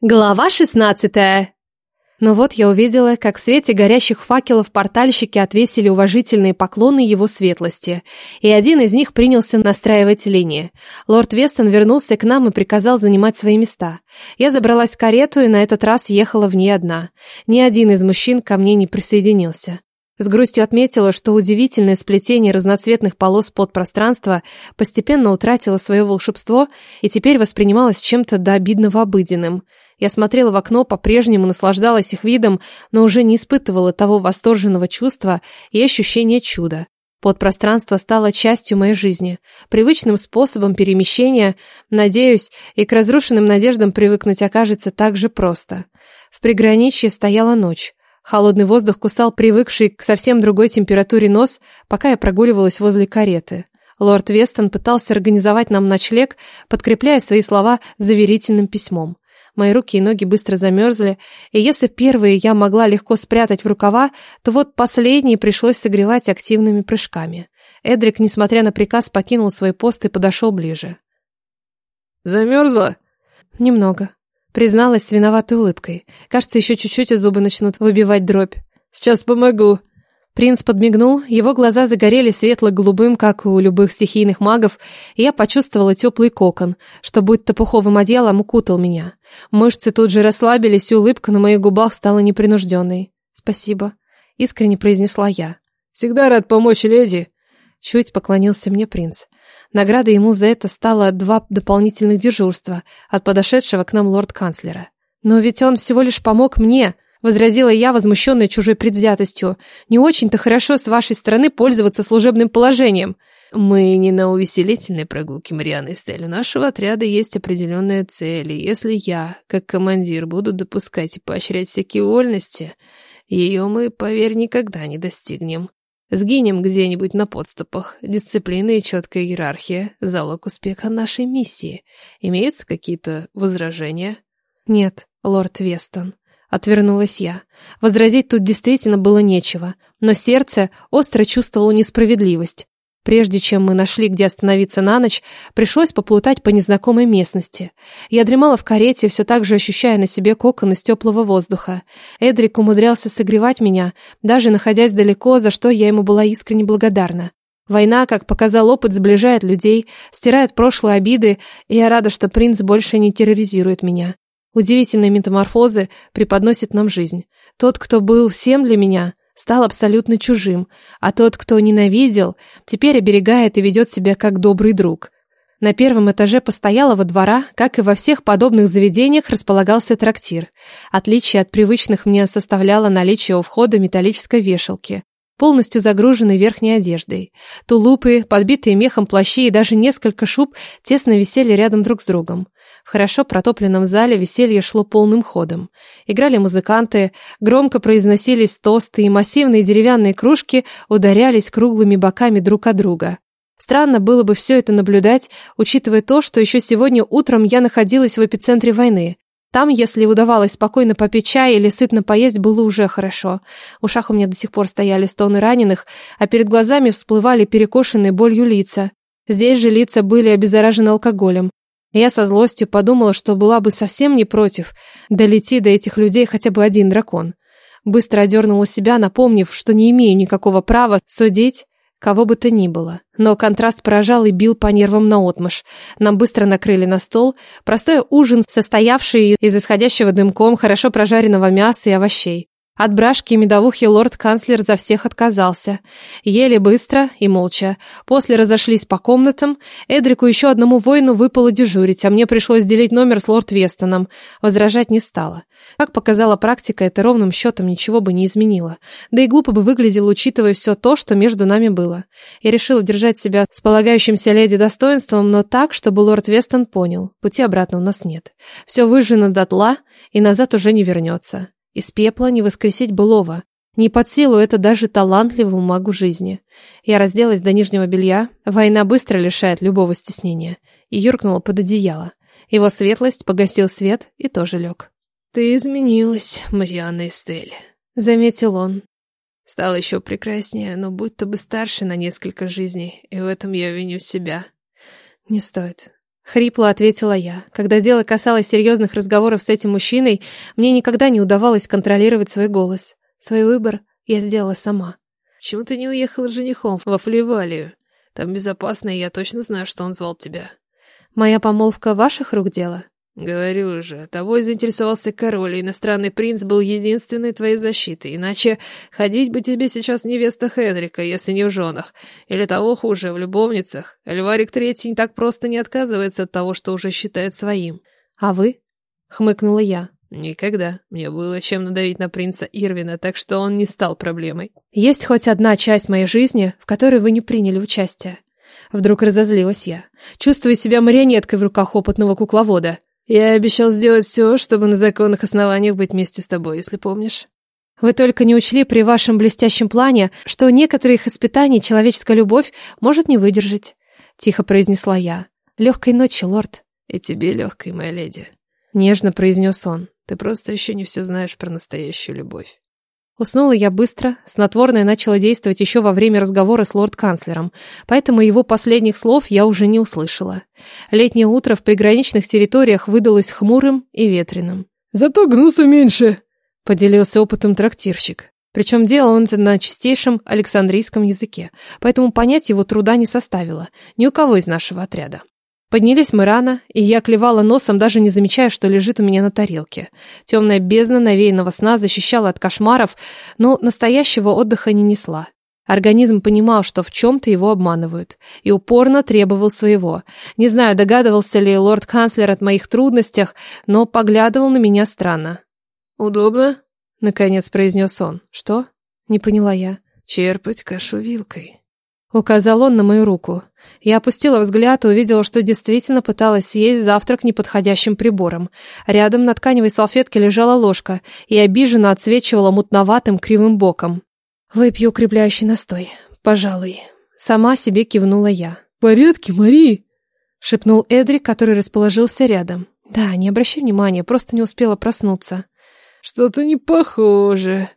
Глава шестнадцатая. Но вот я увидела, как в свете горящих факелов портальщики отвесили уважительные поклоны его светлости, и один из них принялся настраивать линии. Лорд Вестон вернулся к нам и приказал занимать свои места. Я забралась в карету и на этот раз ехала в ней одна. Ни один из мужчин ко мне не присоединился. С грустью отметила, что удивительное сплетение разноцветных полос под пространство постепенно утратило свое волшебство и теперь воспринималось чем-то до обидного обыденным – я смотрела в окно, по-прежнему наслаждалась их видом, но уже не испытывала того восторженного чувства и ощущения чуда. Подпространство стало частью моей жизни, привычным способом перемещения. Надеюсь, и к разрушенным надеждам привыкнуть окажется так же просто. В приграничье стояла ночь. Холодный воздух кусал привыкший к совсем другой температуре нос, пока я прогуливалась возле кареты. Лорд Вестон пытался организовать нам ночлег, подкрепляя свои слова заверительным письмом. Мои руки и ноги быстро замерзли, и если первые я могла легко спрятать в рукава, то вот последние пришлось согревать активными прыжками. Эдрик, несмотря на приказ, покинул свой пост и подошел ближе. «Замерзла?» «Немного», — призналась с виноватой улыбкой. «Кажется, еще чуть-чуть и зубы начнут выбивать дробь». «Сейчас помогу», Принц подмигнул, его глаза загорели светло-голубым, как у любых стихийных магов, и я почувствовала теплый кокон, что будто пуховым одеялом укутал меня. Мышцы тут же расслабились, и улыбка на моих губах стала непринужденной. «Спасибо», — искренне произнесла я. «Всегда рад помочь, леди», — чуть поклонился мне принц. Наградой ему за это стало два дополнительных дежурства от подошедшего к нам лорд-канцлера. «Но ведь он всего лишь помог мне», — Возразила я, возмущенная чужой предвзятостью. «Не очень-то хорошо с вашей стороны пользоваться служебным положением». «Мы не на увеселительной прогулке, Марианна Эстель. У нашего отряда есть определенные цели. Если я, как командир, буду допускать и поощрять всякие вольности, ее мы, поверь, никогда не достигнем. Сгинем где-нибудь на подступах. Дисциплина и четкая иерархия – залог успеха нашей миссии. Имеются какие-то возражения?» «Нет, лорд Вестон». Отвернулась я. Возразить тут действительно было нечего, но сердце остро чувствовало несправедливость. Прежде чем мы нашли, где остановиться на ночь, пришлось поплутать по незнакомой местности. Я дремала в карете, все так же ощущая на себе кокон из теплого воздуха. Эдрик умудрялся согревать меня, даже находясь далеко, за что я ему была искренне благодарна. Война, как показал опыт, сближает людей, стирает прошлые обиды, и я рада, что принц больше не терроризирует меня. Удивительные метаморфозы преподносит нам жизнь. Тот, кто был всем для меня, стал абсолютно чужим, а тот, кто ненавидел, теперь оберегает и ведет себя как добрый друг. На первом этаже постоялого двора, как и во всех подобных заведениях, располагался трактир. Отличие от привычных мне составляло наличие у входа металлической вешалки, полностью загруженной верхней одеждой. Тулупы, подбитые мехом плащи и даже несколько шуб тесно висели рядом друг с другом. В хорошо протопленном зале веселье шло полным ходом. Играли музыканты, громко произносились тосты, и массивные деревянные кружки ударялись круглыми боками друг от друга. Странно было бы все это наблюдать, учитывая то, что еще сегодня утром я находилась в эпицентре войны. Там, если удавалось спокойно попить чай или сытно поесть, было уже хорошо. В ушах у меня до сих пор стояли стоны раненых, а перед глазами всплывали перекошенные болью лица. Здесь же лица были обеззаражены алкоголем. Я со злостью подумала, что была бы совсем не против долети до этих людей хотя бы один дракон. Быстро одернула себя, напомнив, что не имею никакого права судить кого бы то ни было. Но контраст поражал и бил по нервам наотмашь. Нам быстро накрыли на стол простой ужин, состоявший из исходящего дымком хорошо прожаренного мяса и овощей. От брашки и медовухи лорд-канцлер за всех отказался. Ели быстро и молча. После разошлись по комнатам. Эдрику еще одному воину выпало дежурить, а мне пришлось делить номер с лорд Вестоном. Возражать не стало. Как показала практика, это ровным счетом ничего бы не изменило. Да и глупо бы выглядело, учитывая все то, что между нами было. Я решила держать себя с полагающимся леди достоинством, но так, чтобы лорд Вестон понял, пути обратно у нас нет. Все выжжено дотла, и назад уже не вернется. Из пепла не воскресить былого. Не под силу это даже талантливому магу жизни. Я разделась до нижнего белья. Война быстро лишает любого стеснения. И юркнула под одеяло. Его светлость погасил свет и тоже лег. «Ты изменилась, Марианна Эстель», — заметил он. «Стала еще прекраснее, но будто бы старше на несколько жизней, и в этом я виню себя». «Не стоит. Хрипло ответила я. Когда дело касалось серьезных разговоров с этим мужчиной, мне никогда не удавалось контролировать свой голос. Свой выбор я сделала сама. «Почему ты не уехала с женихом во Фливалию? Там безопасно, и я точно знаю, что он звал тебя». «Моя помолвка ваших рук дело?» «Говорю же, того и заинтересовался король, и иностранный принц был единственной твоей защитой, иначе ходить бы тебе сейчас в невестах Энрика, если не в женах, или того хуже, в любовницах. Эльварик Третий так просто не отказывается от того, что уже считает своим». «А вы?» — хмыкнула я. «Никогда. Мне было чем надавить на принца Ирвина, так что он не стал проблемой». «Есть хоть одна часть моей жизни, в которой вы не приняли участие?» Вдруг разозлилась я. Чувствую себя марионеткой в руках опытного кукловода. Я обещал сделать все, чтобы на законных основаниях быть вместе с тобой, если помнишь. Вы только не учли при вашем блестящем плане, что некоторых испытаний человеческая любовь может не выдержать. Тихо произнесла я. Легкой ночи, лорд. И тебе легкой, моя леди. Нежно произнес он. Ты просто еще не все знаешь про настоящую любовь. Уснула я быстро, снотворное начало действовать еще во время разговора с лорд-канцлером, поэтому его последних слов я уже не услышала. Летнее утро в приграничных территориях выдалось хмурым и ветреным. «Зато гнуса меньше», — поделился опытом трактирщик. Причем делал он это на чистейшем александрийском языке, поэтому понять его труда не составило ни у кого из нашего отряда. Поднялись мы рано, и я клевала носом, даже не замечая, что лежит у меня на тарелке. Темная бездна навеянного сна защищала от кошмаров, но настоящего отдыха не несла. Организм понимал, что в чем-то его обманывают, и упорно требовал своего. Не знаю, догадывался ли лорд-канцлер от моих трудностях, но поглядывал на меня странно. «Удобно?» — наконец произнес он. «Что?» — не поняла я. «Черпать кашу вилкой». Указал он на мою руку. Я опустила взгляд и увидела, что действительно пыталась съесть завтрак неподходящим прибором. Рядом на тканевой салфетке лежала ложка и обиженно отсвечивала мутноватым кривым боком. «Выпью укрепляющий настой, пожалуй». Сама себе кивнула я. «В порядке, Мари?» — шепнул Эдрик, который расположился рядом. «Да, не обращай внимания, просто не успела проснуться». «Что-то не похоже»,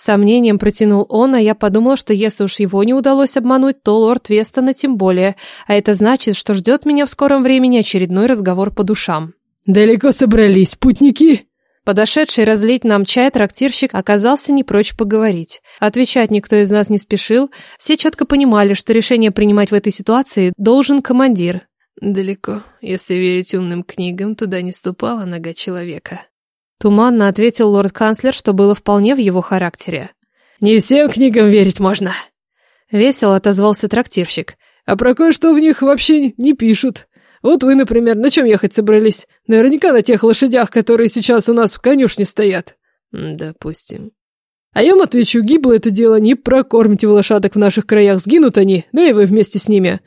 сомнением протянул он, а я подумала, что если уж его не удалось обмануть, то лорд Вестона тем более. А это значит, что ждет меня в скором времени очередной разговор по душам. «Далеко собрались, путники?» Подошедший разлить нам чай трактирщик оказался не прочь поговорить. Отвечать никто из нас не спешил, все четко понимали, что решение принимать в этой ситуации должен командир. «Далеко. Если верить умным книгам, туда не ступала нога человека». Туманно ответил лорд-канцлер, что было вполне в его характере. «Не всем книгам верить можно!» Весело отозвался трактирщик. «А про кое-что в них вообще не пишут. Вот вы, например, на чем ехать собрались? Наверняка на тех лошадях, которые сейчас у нас в конюшне стоят». «Допустим». «А я вам отвечу, гибло это дело, не прокормите вы лошадок в наших краях, сгинут они, да и вы вместе с ними».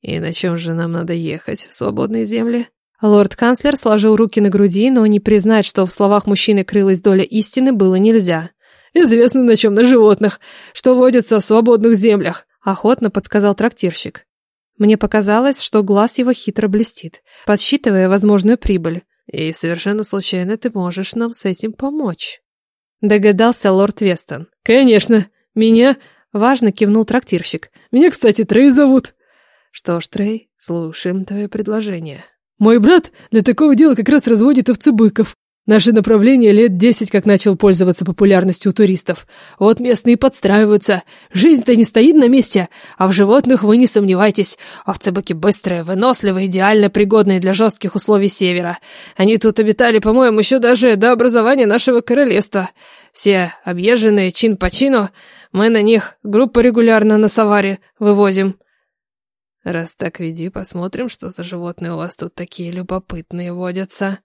«И на чем же нам надо ехать? Свободные земли?» Лорд-канцлер сложил руки на груди, но не признать, что в словах мужчины крылась доля истины, было нельзя. «Известно на чем, на животных, что водятся в свободных землях», — охотно подсказал трактирщик. Мне показалось, что глаз его хитро блестит, подсчитывая возможную прибыль. «И совершенно случайно ты можешь нам с этим помочь», — догадался лорд Вестон. «Конечно, меня...» — важно кивнул трактирщик. «Меня, кстати, Трей зовут». «Что ж, Трей, слушаем твое предложение». Мой брат для такого дела как раз разводит овцебыков. Наше направление лет десять как начал пользоваться популярностью у туристов. Вот местные подстраиваются. Жизнь-то не стоит на месте, а в животных вы не сомневайтесь. Овцебыки быстрые, выносливые, идеально пригодные для жестких условий севера. Они тут обитали, по-моему, еще даже до образования нашего королевства. Все объезженные чин по чину. Мы на них группу регулярно на саваре вывозим. Раз так веди, посмотрим, что за животные у вас тут такие любопытные водятся.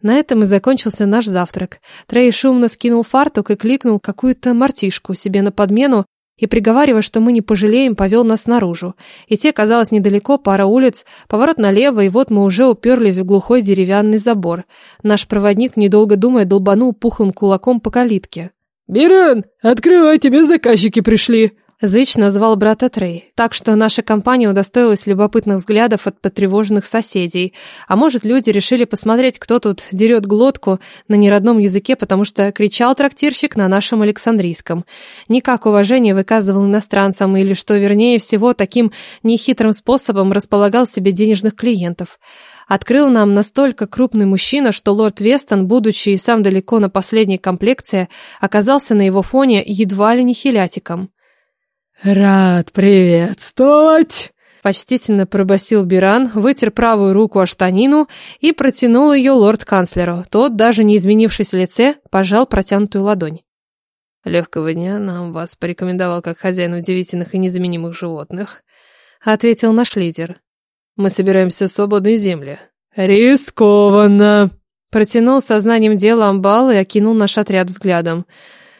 На этом и закончился наш завтрак. Трей шумно скинул фартук и кликнул какую-то мартишку себе на подмену, и, приговаривая, что мы не пожалеем, повел нас наружу. Идти казалось недалеко, пара улиц, поворот налево, и вот мы уже уперлись в глухой деревянный забор. Наш проводник, недолго думая, долбанул пухлым кулаком по калитке. «Биран, открывай, тебе заказчики пришли!» Зыч назвал брата Трей, так что наша компания удостоилась любопытных взглядов от потревоженных соседей. А может, люди решили посмотреть, кто тут дерет глотку на неродном языке, потому что кричал трактирщик на нашем Александрийском. Никак уважение выказывал иностранцам, или, что вернее всего, таким нехитрым способом располагал себе денежных клиентов. Открыл нам настолько крупный мужчина, что лорд Вестон, будучи и сам далеко на последней комплекции, оказался на его фоне едва ли не хилятиком. «Рад приветствовать!» Почтительно пробасил Биран, вытер правую руку о штанину и протянул ее лорд-канцлеру. Тот, даже не изменившись в лице, пожал протянутую ладонь. «Легкого дня нам вас порекомендовал как хозяин удивительных и незаменимых животных», ответил наш лидер. «Мы собираемся в свободные земли». «Рискованно!» Протянул сознанием дела амбал и окинул наш отряд взглядом.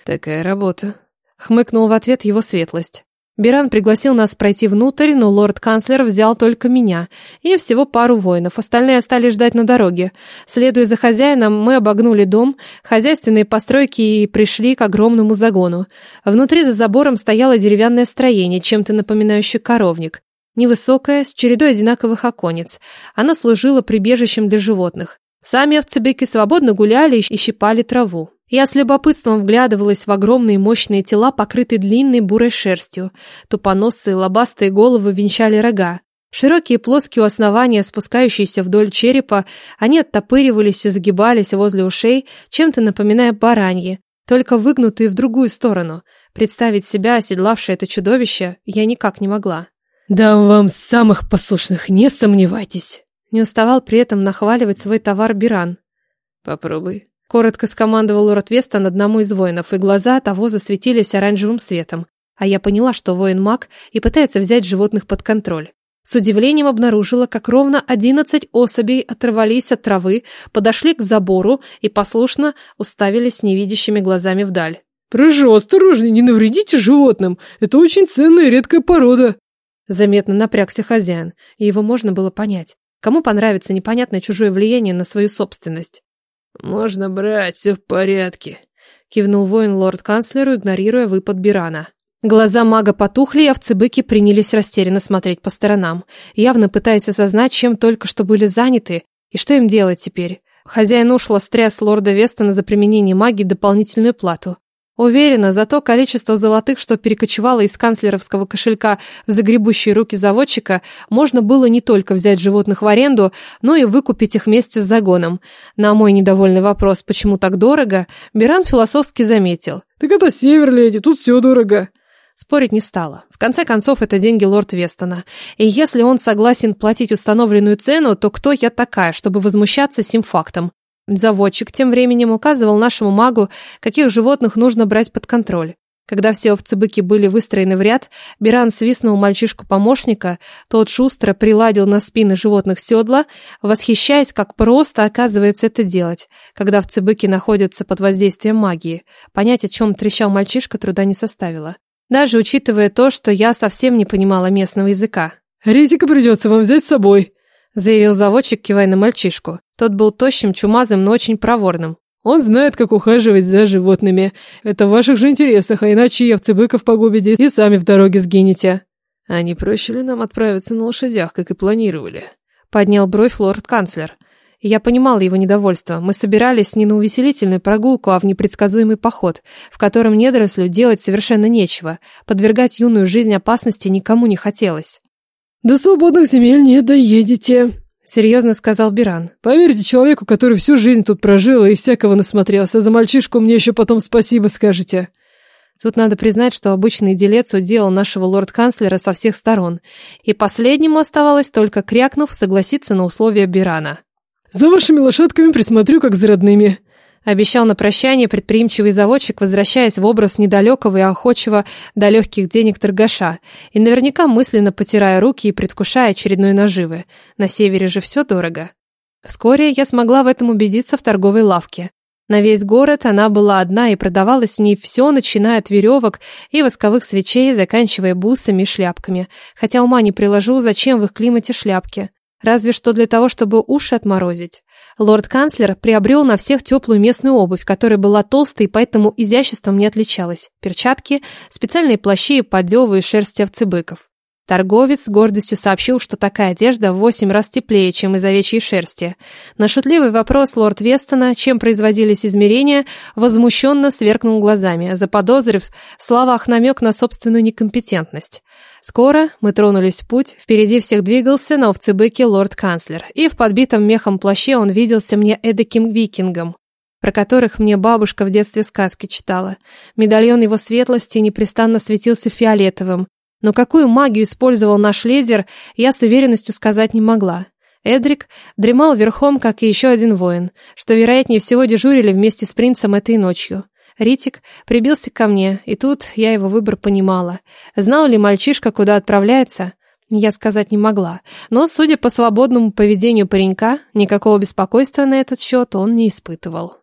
«Такая работа», Хмыкнул в ответ его светлость. Биран пригласил нас пройти внутрь, но лорд-канцлер взял только меня и всего пару воинов. Остальные остались ждать на дороге. Следуя за хозяином, мы обогнули дом, хозяйственные постройки и пришли к огромному загону. Внутри за забором стояло деревянное строение, чем-то напоминающее коровник. Невысокое, с чередой одинаковых оконец. Оно служило прибежищем для животных. Сами овцебеки свободно гуляли и щипали траву. Я с любопытством вглядывалась в огромные мощные тела, покрытые длинной бурой шерстью. Тупоносые лобастые головы венчали рога. Широкие плоские у основания, спускающиеся вдоль черепа, они оттопыривались и загибались возле ушей, чем-то напоминая бараньи, только выгнутые в другую сторону. Представить себя, оседлавшее это чудовище, я никак не могла. «Дам вам самых послушных, не сомневайтесь!» Не уставал при этом нахваливать свой товар Биран. «Попробуй», Коротко скомандовал лорд Вестон одному из воинов, и глаза того засветились оранжевым светом. А я поняла, что воин маг и пытается взять животных под контроль. С удивлением обнаружила, как ровно одиннадцать особей оторвались от травы, подошли к забору и послушно уставились невидящими глазами вдаль. «Прошу, осторожней, не навредите животным. Это очень ценная и редкая порода». Заметно напрягся хозяин, и его можно было понять. Кому понравится непонятное чужое влияние на свою собственность? «Можно брать, все в порядке», — кивнул воин лорд-канцлеру, игнорируя выпад Бирана. Глаза мага потухли, а овцебыки принялись растерянно смотреть по сторонам, явно пытаясь осознать, чем только что были заняты, и что им делать теперь. Хозяин ушла стряс лорда Вестона за применение магии дополнительную плату. Уверена, за то количество золотых, что перекочевало из канцлеровского кошелька в загребущие руки заводчика, можно было не только взять животных в аренду, но и выкупить их вместе с загоном. На мой недовольный вопрос, почему так дорого, Биран философски заметил. «Так это север, леди, тут все дорого». Спорить не стала. В конце концов, это деньги лорд Вестона. И если он согласен платить установленную цену, то кто я такая, чтобы возмущаться сим фактом? Заводчик тем временем указывал нашему магу, каких животных нужно брать под контроль. Когда все овцы-быки были выстроены в ряд, Биран свистнул мальчишку-помощника, тот шустро приладил на спины животных седла, восхищаясь, как просто оказывается это делать, когда овцы-быки находятся под воздействием магии. Понять, о чем трещал мальчишка, труда не составило. Даже учитывая то, что я совсем не понимала местного языка. «Ритика придется вам взять с собой», заявил заводчик, кивая на мальчишку. Тот был тощим, чумазым, но очень проворным. Он знает, как ухаживать за животными. Это в ваших же интересах, а иначе явцы быков погубите и сами в дороге сгинете. А не проще ли нам отправиться на лошадях, как и планировали? Поднял бровь лорд-канцлер. Я понимала его недовольство. Мы собирались не на увеселительную прогулку, а в непредсказуемый поход, в котором недорослю делать совершенно нечего. Подвергать юную жизнь опасности никому не хотелось. «До свободных земель не доедете», — серьезно сказал Биран. «Поверьте человеку, который всю жизнь тут прожил и всякого насмотрелся. За мальчишку мне еще потом спасибо скажете». Тут надо признать, что обычный делец уделал нашего лорд-канцлера со всех сторон, и последнему оставалось только крякнув согласиться на условия Бирана. «За вашими лошадками присмотрю, как за родными», Обещал на прощание предприимчивый заводчик, возвращаясь в образ недалекого и охочего до легких денег торгаша, и наверняка мысленно потирая руки и предвкушая очередной наживы. На севере же все дорого. Вскоре я смогла в этом убедиться в торговой лавке. На весь город она была одна и продавалось в ней все, начиная от веревок и восковых свечей, заканчивая бусами и шляпками. Хотя ума не приложу, зачем в их климате шляпки. Разве что для того, чтобы уши отморозить. Лорд-канцлер приобрел на всех теплую местную обувь, которая была толстой и поэтому изяществом не отличалась. Перчатки, специальные плащи и поддевы из шерсти овцебыков. Торговец с гордостью сообщил, что такая одежда в восемь раз теплее, чем из овечьей шерсти. На шутливый вопрос лорд Вестона, чем производились измерения, возмущенно сверкнул глазами, заподозрив в словах намек на собственную некомпетентность. Скоро мы тронулись в путь, впереди всех двигался на овцебыке лорд-канцлер, и в подбитом мехом плаще он виделся мне эдаким викингом, про которых мне бабушка в детстве сказки читала. Медальон его светлости непрестанно светился фиолетовым, но какую магию использовал наш лидер, я с уверенностью сказать не могла. Эдрик дремал верхом, как и еще один воин, что, вероятнее всего, дежурили вместе с принцем этой ночью. Ритик прибился ко мне, и тут я его выбор понимала. Знал ли мальчишка, куда отправляется? Я сказать не могла, но, судя по свободному поведению паренька, никакого беспокойства на этот счет он не испытывал.